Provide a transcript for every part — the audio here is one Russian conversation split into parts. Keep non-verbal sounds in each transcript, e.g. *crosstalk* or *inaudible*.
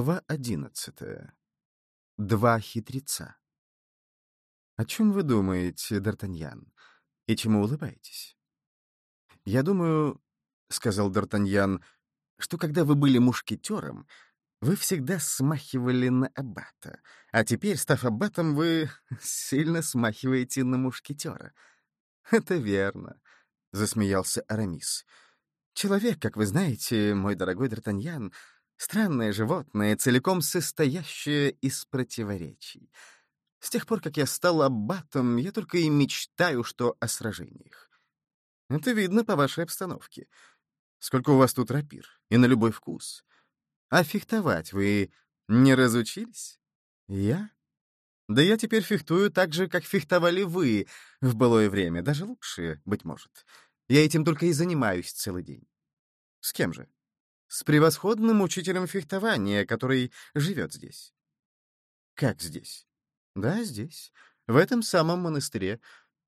Глава одиннадцатая. Два хитреца. О чем вы думаете, Д'Артаньян, и чему улыбаетесь? Я думаю, — сказал Д'Артаньян, — что когда вы были мушкетером, вы всегда смахивали на аббата, а теперь, став аббатом, вы *laughs* сильно смахиваете на мушкетера. Это верно, — засмеялся Арамис. Человек, как вы знаете, мой дорогой Д'Артаньян, — Странное животное, целиком состоящее из противоречий. С тех пор, как я стал аббатом, я только и мечтаю, что о сражениях. Это видно по вашей обстановке. Сколько у вас тут рапир, и на любой вкус. А фехтовать вы не разучились? Я? Да я теперь фехтую так же, как фехтовали вы в былое время, даже лучше, быть может. Я этим только и занимаюсь целый день. С кем же? С превосходным учителем фехтования, который живет здесь. Как здесь? Да, здесь, в этом самом монастыре.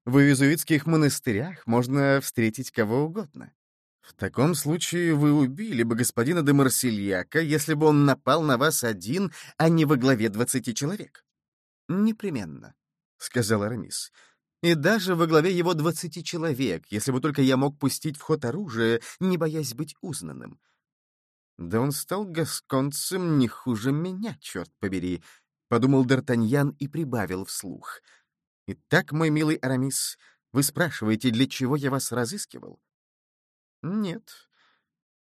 В иезуитских монастырях можно встретить кого угодно. В таком случае вы убили бы господина де Марсельяка, если бы он напал на вас один, а не во главе двадцати человек. Непременно, — сказал Арамис. И даже во главе его двадцати человек, если бы только я мог пустить в ход оружие, не боясь быть узнанным. Да он стал гасконцем не хуже меня, черт побери, — подумал Д'Артаньян и прибавил вслух. «Итак, мой милый Арамис, вы спрашиваете, для чего я вас разыскивал?» «Нет,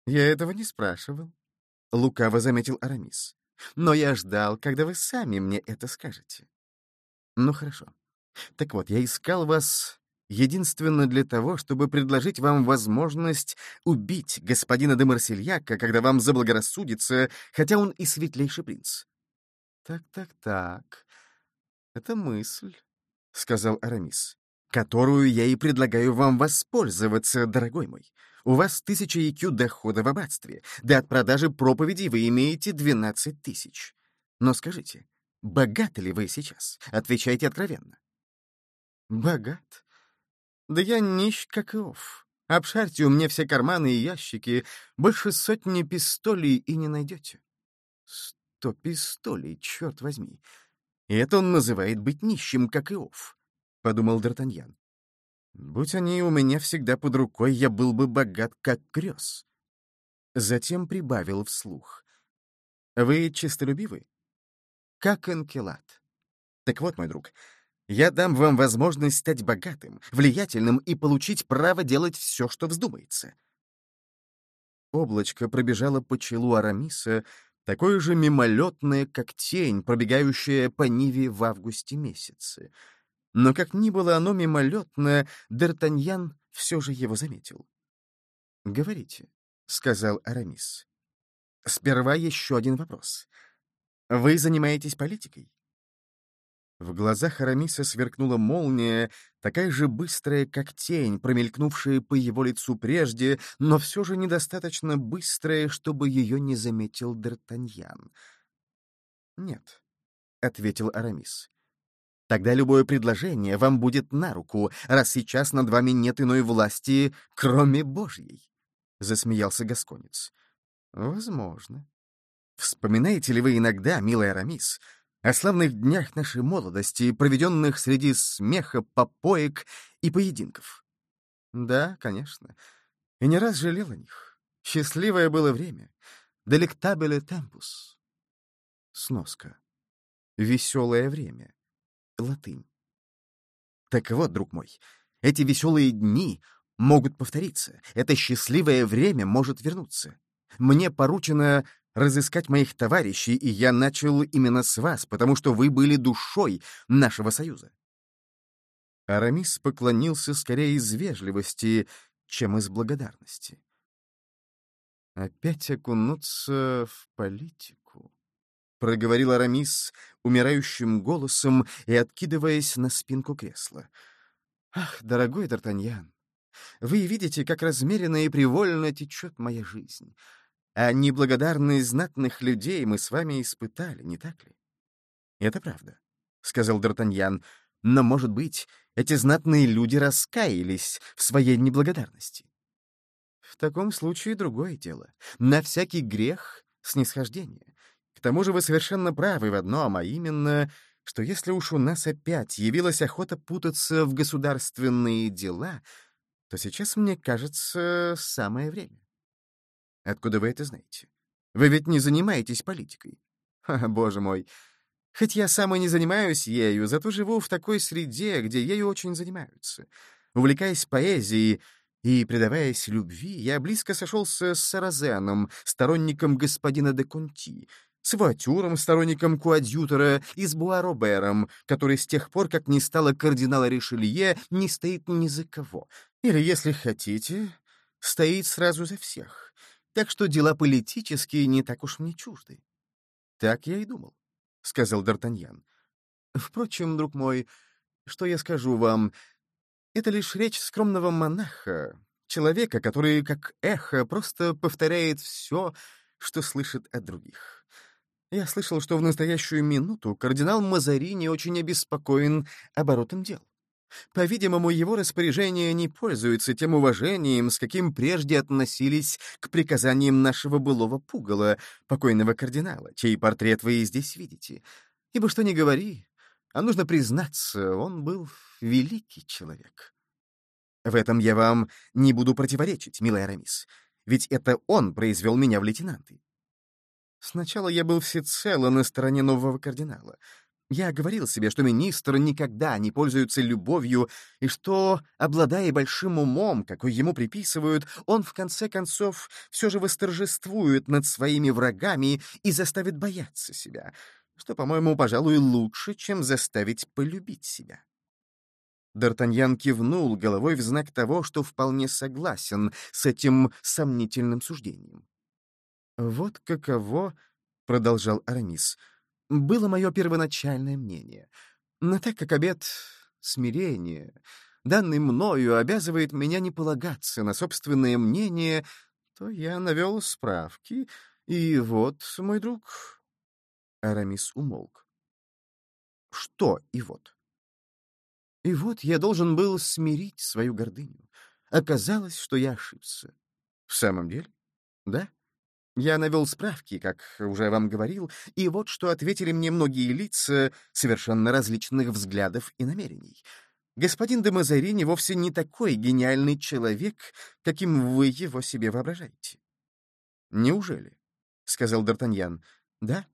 я этого не спрашивал», — лукаво заметил Арамис. «Но я ждал, когда вы сами мне это скажете». «Ну хорошо. Так вот, я искал вас единственно для того, чтобы предложить вам возможность убить господина де Марсельяка, когда вам заблагорассудится, хотя он и светлейший принц. «Так-так-так, это мысль», — сказал Арамис, «которую я и предлагаю вам воспользоваться, дорогой мой. У вас тысяча IQ дохода в аббатстве, да от продажи проповедей вы имеете двенадцать тысяч. Но скажите, богаты ли вы сейчас? Отвечайте откровенно». «Богат?» Да я нищ, как Иов. Обшарьте у меня все карманы и ящики, больше сотни пистолей и не найдете. Сто пистолей, черт возьми. И это он называет быть нищим, как Иов, — подумал Д'Артаньян. Будь они у меня всегда под рукой, я был бы богат, как грез. Затем прибавил вслух. Вы честолюбивы? Как Энкелат. Так вот, мой друг, я дам вам возможность стать богатым, влиятельным и получить право делать все, что вздумается. Облачко пробежало по челу Арамиса, такое же мимолетное, как тень, пробегающая по Ниве в августе месяце. Но как ни было оно мимолетное, Д'Артаньян все же его заметил. «Говорите», — сказал Арамис. «Сперва еще один вопрос. Вы занимаетесь политикой?» В глазах Арамиса сверкнула молния, такая же быстрая, как тень, промелькнувшая по его лицу прежде, но все же недостаточно быстрая, чтобы ее не заметил Д'Артаньян. «Нет», — ответил Арамис. «Тогда любое предложение вам будет на руку, раз сейчас над вами нет иной власти, кроме Божьей», — засмеялся Гасконец. «Возможно. Вспоминаете ли вы иногда, милый Арамис, — о славных днях нашей молодости, проведенных среди смеха, попоек и поединков. Да, конечно. И не раз жалел о них. Счастливое было время. Делектабеле темпус. Сноска. Веселое время. Латынь. Так вот, друг мой, эти веселые дни могут повториться. Это счастливое время может вернуться. Мне поручено разыскать моих товарищей, и я начал именно с вас, потому что вы были душой нашего союза. Арамис поклонился скорее из вежливости, чем из благодарности. «Опять окунуться в политику», — проговорил Арамис умирающим голосом и откидываясь на спинку кресла. «Ах, дорогой Д'Артаньян, вы видите, как размеренно и привольно течет моя жизнь. А неблагодарность знатных людей мы с вами испытали, не так ли? Это правда, — сказал Д'Артаньян, — но, может быть, эти знатные люди раскаялись в своей неблагодарности. В таком случае другое дело. На всякий грех — снисхождение. К тому же вы совершенно правы в одном, а именно, что если уж у нас опять явилась охота путаться в государственные дела, то сейчас, мне кажется, самое время. Откуда вы это знаете? Вы ведь не занимаетесь политикой. Ха, боже мой. Хоть я сам и не занимаюсь ею, зато живу в такой среде, где ею очень занимаются. Увлекаясь поэзией и предаваясь любви, я близко сошелся с Саразеном, сторонником господина де Конти, с Ватюром, сторонником Куадьютора, и с Буаробером, который с тех пор, как не стало кардинала Ришелье, не стоит ни за кого. Или, если хотите, стоит сразу за всех. Так что дела политические не так уж мне чужды. Так я и думал, — сказал Д'Артаньян. Впрочем, друг мой, что я скажу вам, это лишь речь скромного монаха, человека, который, как эхо, просто повторяет все, что слышит от других. Я слышал, что в настоящую минуту кардинал Мазарини очень обеспокоен оборотом дел. По-видимому, его распоряжения не пользуются тем уважением, с каким прежде относились к приказаниям нашего былого пугала, покойного кардинала, чей портрет вы и здесь видите. Ибо что ни говори, а нужно признаться, он был великий человек. В этом я вам не буду противоречить, милый Арамис, ведь это он произвел меня в лейтенанты. Сначала я был всецело на стороне нового кардинала — я говорил себе, что министр никогда не пользуется любовью, и что, обладая большим умом, какой ему приписывают, он, в конце концов, все же восторжествует над своими врагами и заставит бояться себя, что, по-моему, пожалуй, лучше, чем заставить полюбить себя. Д'Артаньян кивнул головой в знак того, что вполне согласен с этим сомнительным суждением. «Вот каково», — продолжал Арамис, — было мое первоначальное мнение. Но так как обед смирения, данный мною, обязывает меня не полагаться на собственное мнение, то я навел справки, и вот, мой друг...» Арамис умолк. «Что и вот?» «И вот я должен был смирить свою гордыню. Оказалось, что я ошибся». «В самом деле?» «Да?» Я навел справки, как уже вам говорил, и вот что ответили мне многие лица совершенно различных взглядов и намерений. Господин де Мазарини вовсе не такой гениальный человек, каким вы его себе воображаете. «Неужели?» — сказал Д'Артаньян. «Да.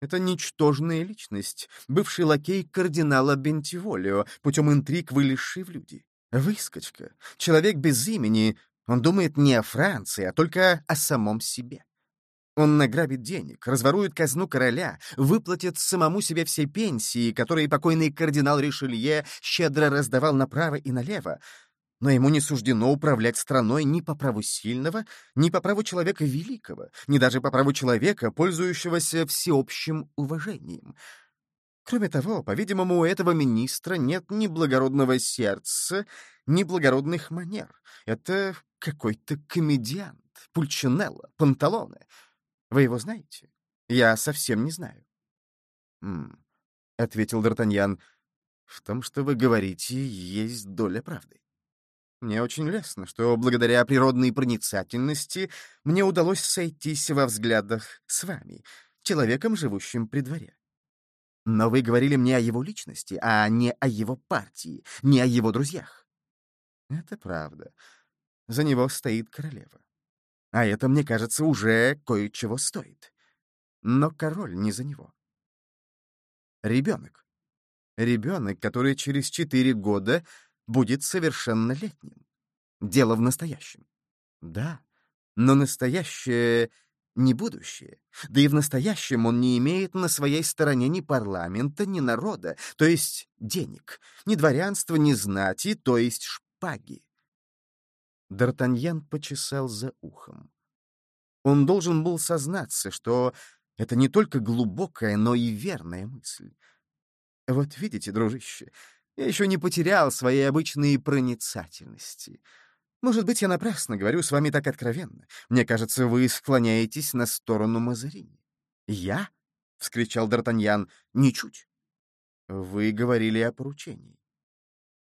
Это ничтожная личность, бывший лакей кардинала Бентиволио, путем интриг вылезший в люди. Выскочка, человек без имени, он думает не о Франции, а только о самом себе. Он награбит денег, разворует казну короля, выплатит самому себе все пенсии, которые покойный кардинал Ришелье щедро раздавал направо и налево, но ему не суждено управлять страной ни по праву сильного, ни по праву человека великого, ни даже по праву человека, пользующегося всеобщим уважением. Кроме того, по-видимому, у этого министра нет ни благородного сердца, ни благородных манер. Это какой-то комедиант, Пульчинелло, Панталоне. Вы его знаете? Я совсем не знаю. Ответил Д'Артаньян, — «в том, что вы говорите, есть доля правды. Мне очень лестно, что благодаря природной проницательности мне удалось сойтись во взглядах с вами, человеком, живущим при дворе. Но вы говорили мне о его личности, а не о его партии, не о его друзьях. Это правда. За него стоит королева. А это, мне кажется, уже кое-чего стоит. Но король не за него. Ребенок. Ребенок, который через четыре года будет совершеннолетним. Дело в настоящем. Да, но настоящее не будущее. Да и в настоящем он не имеет на своей стороне ни парламента, ни народа, то есть денег, ни дворянства, ни знати, то есть шпаги. Д'Артаньян почесал за ухом. Он должен был сознаться, что это не только глубокая, но и верная мысль. Вот видите, дружище, я еще не потерял своей обычной проницательности. Может быть, я напрасно говорю с вами так откровенно. Мне кажется, вы склоняетесь на сторону Мазарини. «Я?» — вскричал Д'Артаньян. «Ничуть. Вы говорили о поручении.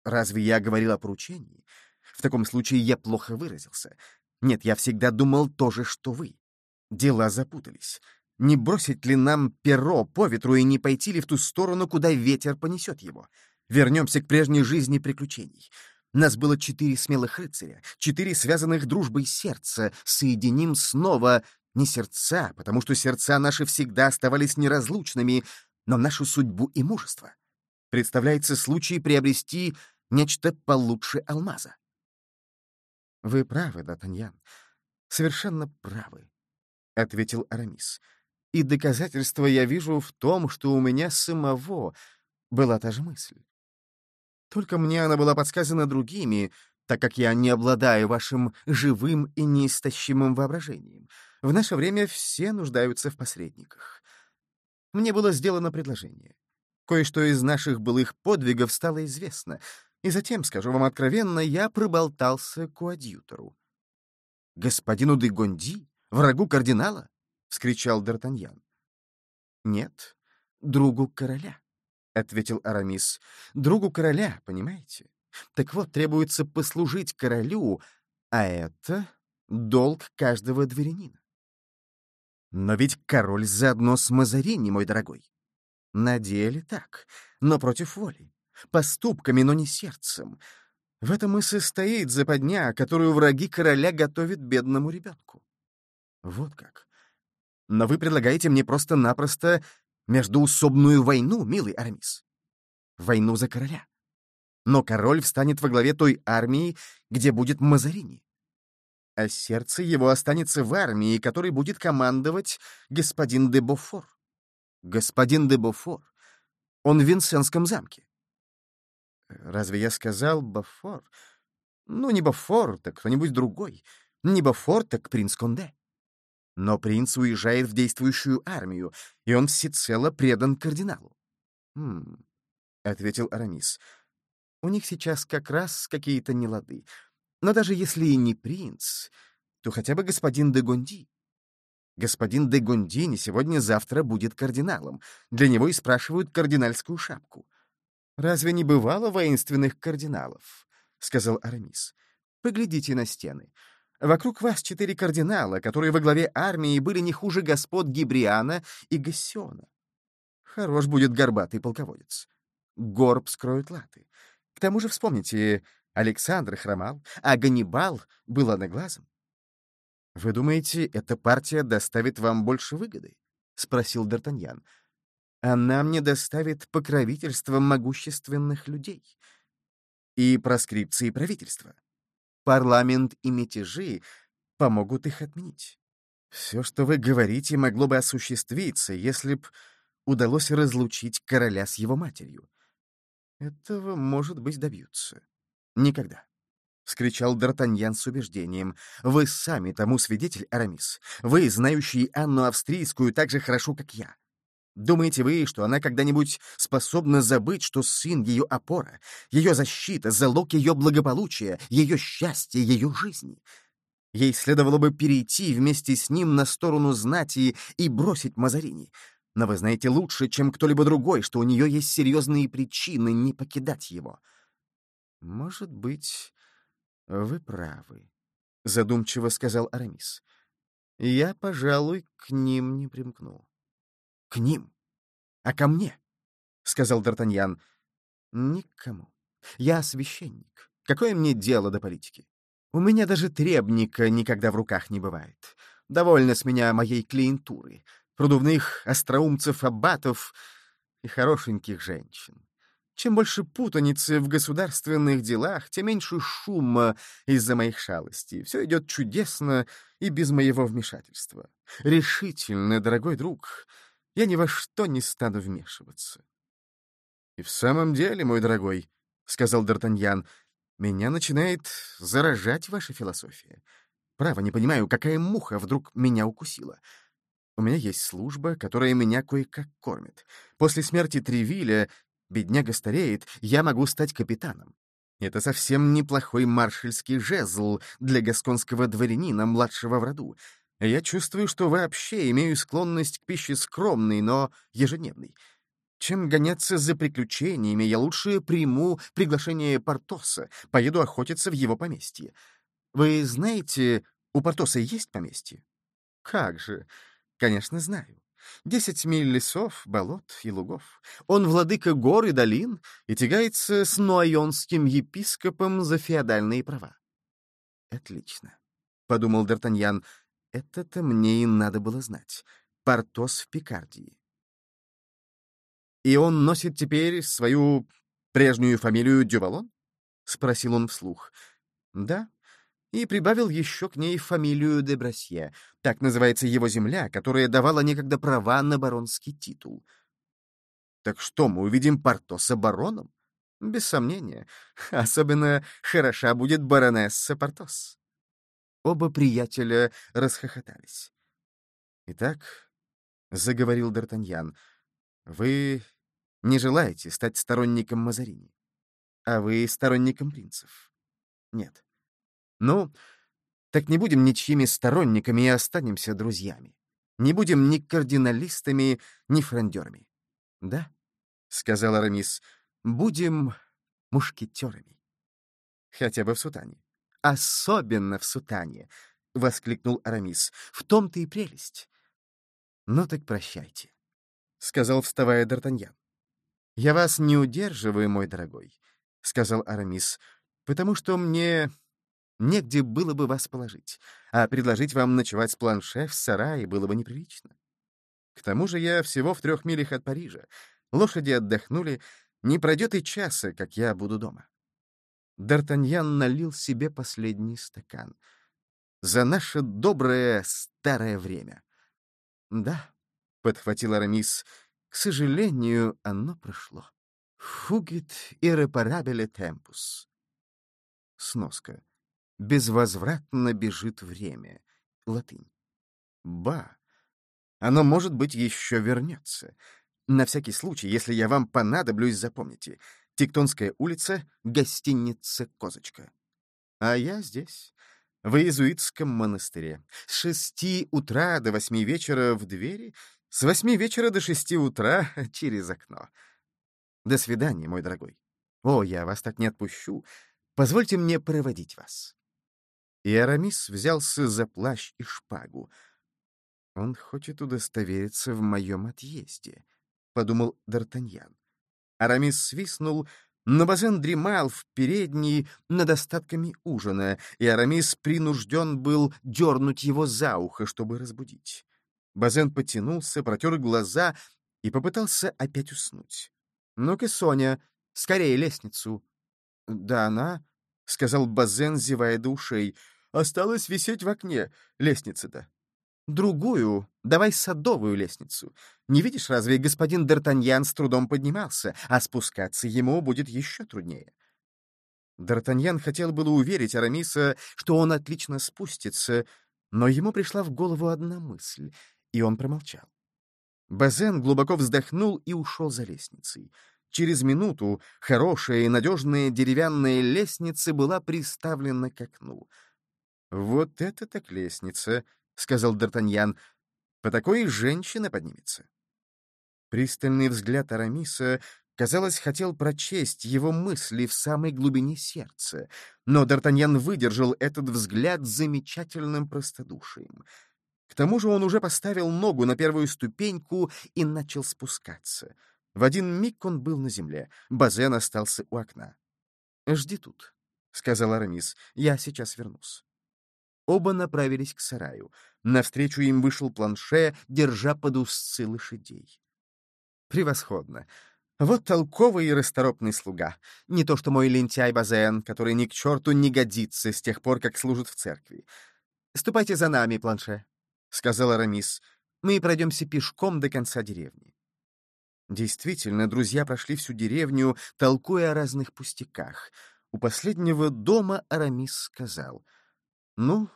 Разве я говорил о поручении? В таком случае я плохо выразился. Нет, я всегда думал то же, что вы. Дела запутались. Не бросить ли нам перо по ветру и не пойти ли в ту сторону, куда ветер понесет его? Вернемся к прежней жизни приключений. Нас было четыре смелых рыцаря, четыре связанных дружбой сердца. Соединим снова не сердца, потому что сердца наши всегда оставались неразлучными, но нашу судьбу и мужество. Представляется случай приобрести нечто получше алмаза. «Вы правы, Д'Артаньян, совершенно правы», — ответил Арамис. «И доказательство я вижу в том, что у меня самого была та же мысль. Только мне она была подсказана другими, так как я не обладаю вашим живым и неистощимым воображением. В наше время все нуждаются в посредниках. Мне было сделано предложение. Кое-что из наших былых подвигов стало известно, и затем, скажу вам откровенно, я проболтался к адъютору. «Господину де Гонди? Врагу кардинала?» — вскричал Д'Артаньян. «Нет, другу короля», — ответил Арамис. «Другу короля, понимаете? Так вот, требуется послужить королю, а это долг каждого дворянина». «Но ведь король заодно с Мазарини, мой дорогой». «На деле так, но против воли поступками, но не сердцем. В этом и состоит западня, которую враги короля готовят бедному ребенку. Вот как. Но вы предлагаете мне просто-напросто междуусобную войну, милый Арамис. Войну за короля. Но король встанет во главе той армии, где будет Мазарини. А сердце его останется в армии, которой будет командовать господин де Бофор. Господин де Бофор. Он в Винсенском замке. Разве я сказал Бафор? Ну, не Бафор, так кто-нибудь другой. Не Бафор, так принц Конде. Но принц уезжает в действующую армию, и он всецело предан кардиналу. «Хм», — ответил Арамис, — «у них сейчас как раз какие-то нелады. Но даже если и не принц, то хотя бы господин де Гонди. Господин де Гонди не сегодня-завтра будет кардиналом. Для него и спрашивают кардинальскую шапку. «Разве не бывало воинственных кардиналов?» — сказал Арамис. «Поглядите на стены. Вокруг вас четыре кардинала, которые во главе армии были не хуже господ Гибриана и Гассиона. Хорош будет горбатый полководец. Горб скроют латы. К тому же вспомните, Александр хромал, а Ганнибал был одноглазым. «Вы думаете, эта партия доставит вам больше выгоды?» — спросил Д'Артаньян она мне доставит покровительство могущественных людей и проскрипции правительства. Парламент и мятежи помогут их отменить. Все, что вы говорите, могло бы осуществиться, если б удалось разлучить короля с его матерью. Этого, может быть, добьются. Никогда. — вскричал Д'Артаньян с убеждением. «Вы сами тому свидетель, Арамис. Вы, знающий Анну Австрийскую так же хорошо, как я. Думаете вы, что она когда-нибудь способна забыть, что сын — ее опора, ее защита, залог ее благополучия, ее счастья, ее жизни? Ей следовало бы перейти вместе с ним на сторону знати и бросить Мазарини. Но вы знаете лучше, чем кто-либо другой, что у нее есть серьезные причины не покидать его. «Может быть, вы правы», — задумчиво сказал Арамис. «Я, пожалуй, к ним не примкну». — К ним. А ко мне? — сказал Д'Артаньян. — Никому. Я священник. Какое мне дело до политики? У меня даже требника никогда в руках не бывает. Довольно с меня моей клиентуры, продувных остроумцев-аббатов и хорошеньких женщин. Чем больше путаницы в государственных делах, тем меньше шума из-за моих шалостей. Все идет чудесно и без моего вмешательства. Решительно, дорогой друг, я ни во что не стану вмешиваться. — И в самом деле, мой дорогой, — сказал Д'Артаньян, — меня начинает заражать ваша философия. Право, не понимаю, какая муха вдруг меня укусила. У меня есть служба, которая меня кое-как кормит. После смерти Тревиля бедняга стареет, я могу стать капитаном. Это совсем неплохой маршальский жезл для гасконского дворянина, младшего в роду. Я чувствую, что вообще имею склонность к пище скромной, но ежедневной. Чем гоняться за приключениями, я лучше приму приглашение Портоса, поеду охотиться в его поместье. Вы знаете, у Портоса есть поместье? Как же, конечно, знаю. Десять миль лесов, болот и лугов. Он владыка гор и долин и тягается с нуайонским епископом за феодальные права. Отлично, — подумал Д'Артаньян. Это-то мне и надо было знать. Портос в Пикардии. И он носит теперь свою прежнюю фамилию Дювалон? — спросил он вслух. — Да, и прибавил еще к ней фамилию де Брасье. Так называется его земля, которая давала некогда права на баронский титул. Так что, мы увидим Портоса бароном? Без сомнения. Особенно хороша будет баронесса Портос. Оба приятеля расхохотались. «Итак», — заговорил Д'Артаньян, — «вы не желаете стать сторонником Мазарини, а вы сторонником принцев? Нет. Ну, так не будем ничьими сторонниками и останемся друзьями. Не будем ни кардиналистами, ни фрондерами. Да, — сказал Арамис, — будем мушкетерами. Хотя бы в сутане. Особенно в сутане, — воскликнул Арамис. В том-то и прелесть. Ну так прощайте, — сказал, вставая Д'Артаньян. Я вас не удерживаю, мой дорогой, — сказал Арамис, — потому что мне Негде было бы вас положить, а предложить вам ночевать с планше в сарае было бы неприлично. К тому же я всего в трех милях от Парижа. Лошади отдохнули, не пройдет и часа, как я буду дома. Д'Артаньян налил себе последний стакан. За наше доброе старое время. Да, — подхватил Арамис, — к сожалению, оно прошло. Фугит irreparabile темпус. Сноска безвозвратно бежит время. Латынь. Ба. Оно, может быть, еще вернется. На всякий случай, если я вам понадоблюсь, запомните. Тектонская улица, гостиница «Козочка». А я здесь, в иезуитском монастыре. С шести утра до восьми вечера в двери, с восьми вечера до шести утра *laughs* через окно. До свидания, мой дорогой. О, я вас так не отпущу. Позвольте мне проводить вас и Арамис взялся за плащ и шпагу. «Он хочет удостовериться в моем отъезде», — подумал Д'Артаньян. Арамис свистнул, но Базен дремал в передней над остатками ужина, и Арамис принужден был дернуть его за ухо, чтобы разбудить. Базен потянулся, протер глаза и попытался опять уснуть. «Ну-ка, Соня, скорее лестницу!» «Да она», — сказал Базен, зевая до ушей, — Осталось висеть в окне, лестница-то. Другую, давай садовую лестницу. Не видишь, разве господин Д'Артаньян с трудом поднимался, а спускаться ему будет еще труднее? Д'Артаньян хотел было уверить Арамиса, что он отлично спустится, но ему пришла в голову одна мысль, и он промолчал. Базен глубоко вздохнул и ушел за лестницей. Через минуту хорошая и надежная деревянная лестница была приставлена к окну — «Вот это так лестница», — сказал Д'Артаньян. «По такой женщина поднимется». Пристальный взгляд Арамиса, казалось, хотел прочесть его мысли в самой глубине сердца, но Д'Артаньян выдержал этот взгляд замечательным простодушием. К тому же он уже поставил ногу на первую ступеньку и начал спускаться. В один миг он был на земле, Базен остался у окна. «Жди тут», — сказал Арамис, — «я сейчас вернусь». Оба направились к сараю. Навстречу им вышел планше, держа под узцы лошадей. «Превосходно! Вот толковый и расторопный слуга. Не то что мой лентяй Базен, который ни к черту не годится с тех пор, как служит в церкви. Ступайте за нами, планше», — сказал Арамис. «Мы пройдемся пешком до конца деревни». Действительно, друзья прошли всю деревню, толкуя о разных пустяках. У последнего дома Арамис сказал — ну,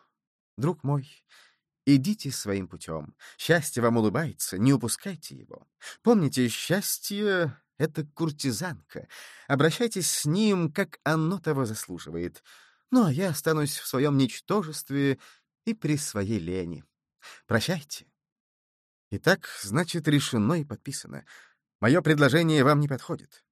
друг мой, идите своим путем. Счастье вам улыбается, не упускайте его. Помните, счастье — это куртизанка. Обращайтесь с ним, как оно того заслуживает. Ну, а я останусь в своем ничтожестве и при своей лени. Прощайте. Итак, значит, решено и подписано. Мое предложение вам не подходит.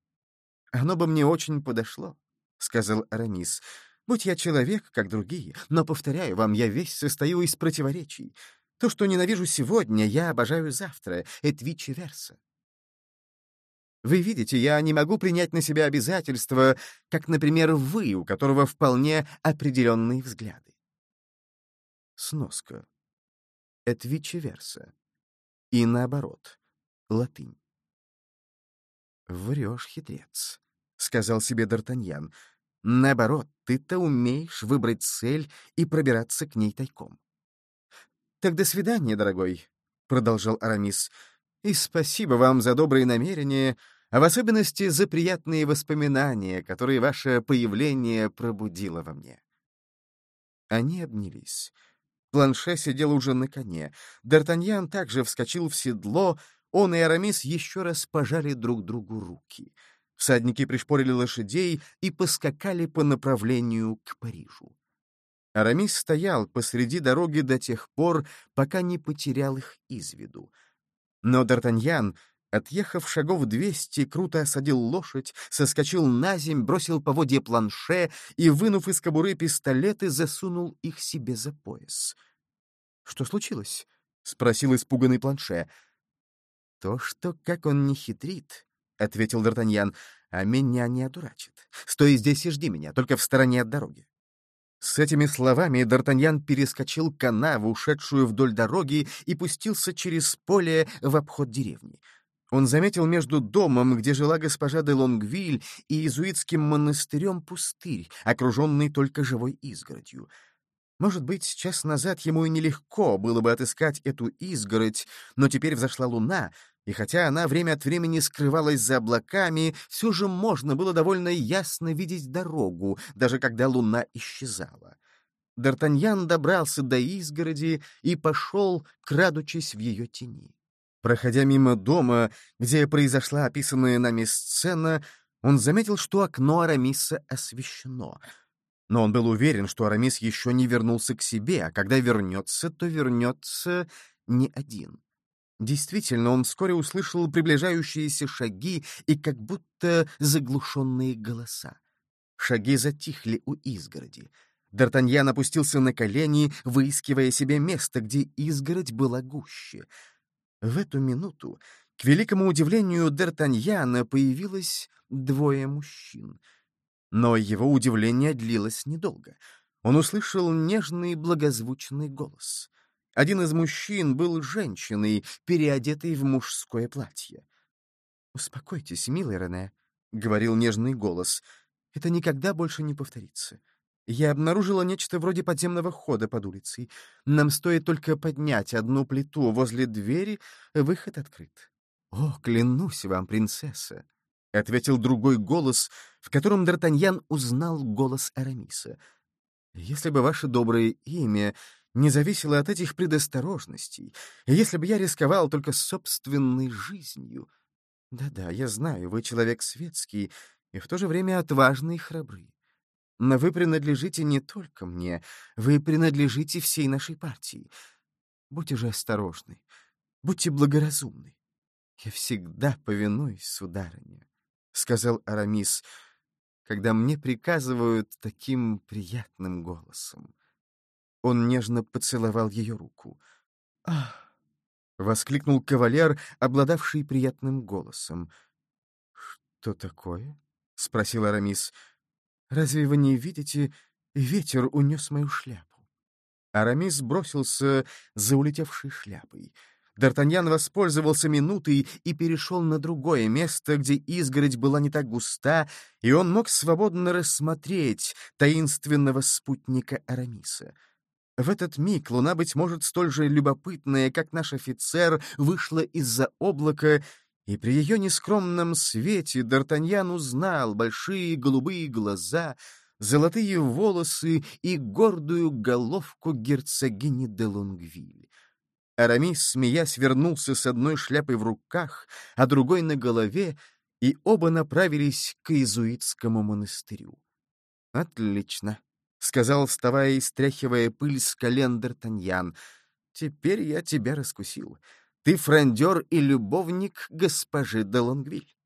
Оно бы мне очень подошло, — сказал Арамис. Будь я человек, как другие, но, повторяю вам, я весь состою из противоречий. То, что ненавижу сегодня, я обожаю завтра. Et vice versa. Вы видите, я не могу принять на себя обязательства, как, например, вы, у которого вполне определенные взгляды. Сноска. Et vice versa. И наоборот. Латынь. «Врешь, хитрец», — сказал себе Д'Артаньян. «Наоборот, ты-то умеешь выбрать цель и пробираться к ней тайком». «Так до свидания, дорогой», — продолжал Арамис. «И спасибо вам за добрые намерения, а в особенности за приятные воспоминания, которые ваше появление пробудило во мне». Они обнялись. Планше сидел уже на коне. Д'Артаньян также вскочил в седло, он и Арамис еще раз пожали друг другу руки. Всадники пришпорили лошадей и поскакали по направлению к Парижу. Арамис стоял посреди дороги до тех пор, пока не потерял их из виду. Но Д'Артаньян, отъехав шагов двести, круто осадил лошадь, соскочил на земь, бросил поводья планше и, вынув из кобуры пистолеты, засунул их себе за пояс. — Что случилось? — спросил испуганный планше. — То, что как он не хитрит, — ответил Д'Артаньян, — а меня не одурачит. Стой здесь и жди меня, только в стороне от дороги. С этими словами Д'Артаньян перескочил канаву, ушедшую вдоль дороги, и пустился через поле в обход деревни. Он заметил между домом, где жила госпожа де Лонгвиль, и иезуитским монастырем пустырь, окруженный только живой изгородью. Может быть, час назад ему и нелегко было бы отыскать эту изгородь, но теперь взошла луна, и хотя она время от времени скрывалась за облаками, все же можно было довольно ясно видеть дорогу, даже когда луна исчезала. Д'Артаньян добрался до изгороди и пошел, крадучись в ее тени. Проходя мимо дома, где произошла описанная нами сцена, он заметил, что окно Арамиса освещено — но он был уверен, что Арамис еще не вернулся к себе, а когда вернется, то вернется не один. Действительно, он вскоре услышал приближающиеся шаги и как будто заглушенные голоса. Шаги затихли у изгороди. Д'Артаньян опустился на колени, выискивая себе место, где изгородь была гуще. В эту минуту, к великому удивлению Д'Артаньяна, появилось двое мужчин — но его удивление длилось недолго. Он услышал нежный благозвучный голос. Один из мужчин был женщиной, переодетой в мужское платье. «Успокойтесь, милый Рене», — говорил нежный голос. «Это никогда больше не повторится. Я обнаружила нечто вроде подземного хода под улицей. Нам стоит только поднять одну плиту возле двери, выход открыт. О, клянусь вам, принцесса!» — ответил другой голос, в котором Д'Артаньян узнал голос Арамиса. «Если бы ваше доброе имя не зависело от этих предосторожностей, и если бы я рисковал только собственной жизнью... Да-да, я знаю, вы человек светский и в то же время отважный и храбрый. Но вы принадлежите не только мне, вы принадлежите всей нашей партии. Будьте же осторожны, будьте благоразумны. Я всегда повинуюсь, сударыня. — сказал Арамис, — когда мне приказывают таким приятным голосом. Он нежно поцеловал ее руку. «Ах!» — воскликнул кавалер, обладавший приятным голосом. «Что такое?» — спросил Арамис. «Разве вы не видите, ветер унес мою шляпу?» Арамис бросился за улетевшей шляпой — Д'Артаньян воспользовался минутой и перешел на другое место, где изгородь была не так густа, и он мог свободно рассмотреть таинственного спутника Арамиса. В этот миг луна, быть может, столь же любопытная, как наш офицер, вышла из-за облака, и при ее нескромном свете Д'Артаньян узнал большие голубые глаза, золотые волосы и гордую головку герцогини де Лонгвиль. Арамис, смеясь, вернулся с одной шляпой в руках, а другой на голове, и оба направились к иезуитскому монастырю. «Отлично», — сказал, вставая и стряхивая пыль с колен Д'Артаньян. «Теперь я тебя раскусил. Ты фрондер и любовник госпожи де Лонгвиль».